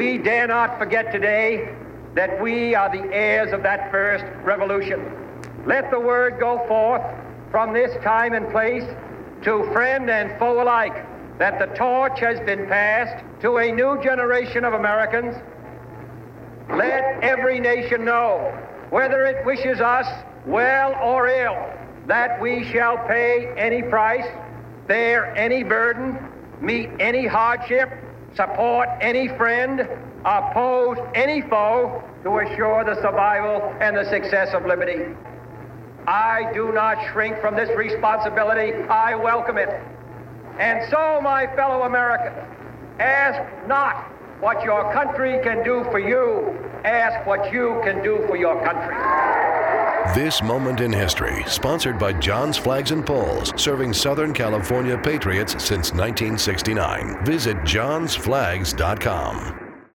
We dare not forget today that we are the heirs of that first revolution. Let the word go forth from this time and place to friend and foe alike that the torch has been passed to a new generation of Americans. Let every nation know, whether it wishes us well or ill, that we shall pay any price, bear any burden, meet any hardship, support any friend, oppose any foe to assure the survival and the success of liberty. I do not shrink from this responsibility. I welcome it. And so, my fellow Americans, ask not what your country can do for you, ask what you can do for your country. This moment in history, sponsored by Jon's Flags and Poles, serving Southern California patriots since 1969. Visit jonsflags.com.